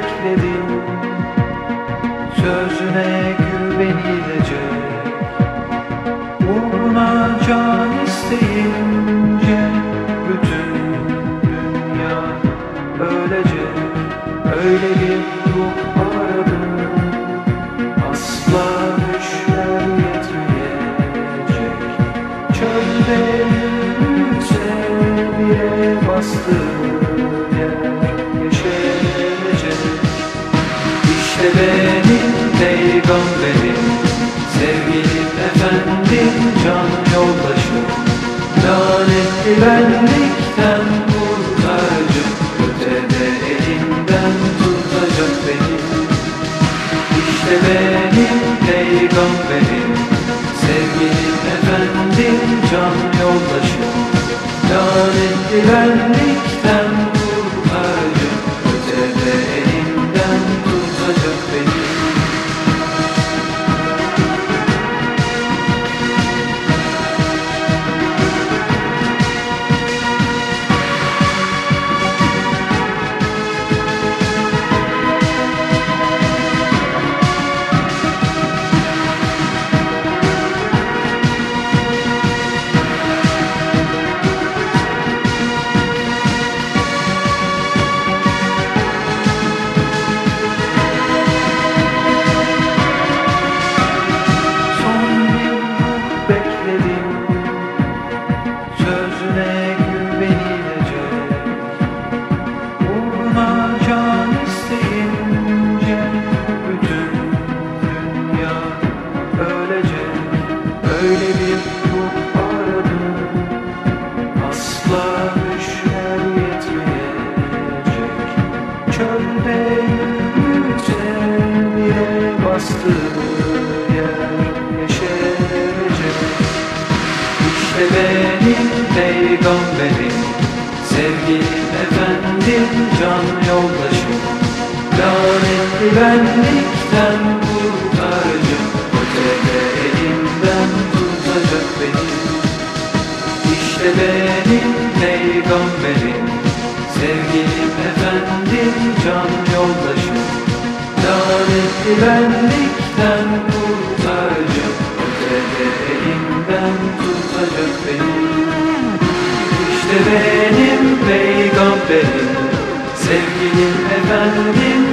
bekledim. Sözüne güvenilecek Uğruna can isteyince Bütün dünya ölecek Öyle bir ruh aradım Asla düşler yetmeyecek. Çölde yürüse bile bastığım yer İşte benim peygamberim Sevgilim efendim can yoldaşım. Lanetli benlikten kurtarıcı Ötede elimden tutacak beni. İşte benim peygamberim Sevgilim efendim can yoldaşım. Lanetli benlikten İşte benim peygamberim Sevgilim efendim can yoldaşım Lanetli benlikten kurtarıcı Ötede elimden tutacak beni. İşte benim peygamberim Sevgilim efendim can yoldaşım Lanetli benlikten kurtarıcı Ötede elimden tutacak beni İşte benim peygamberim Sevgilim efendim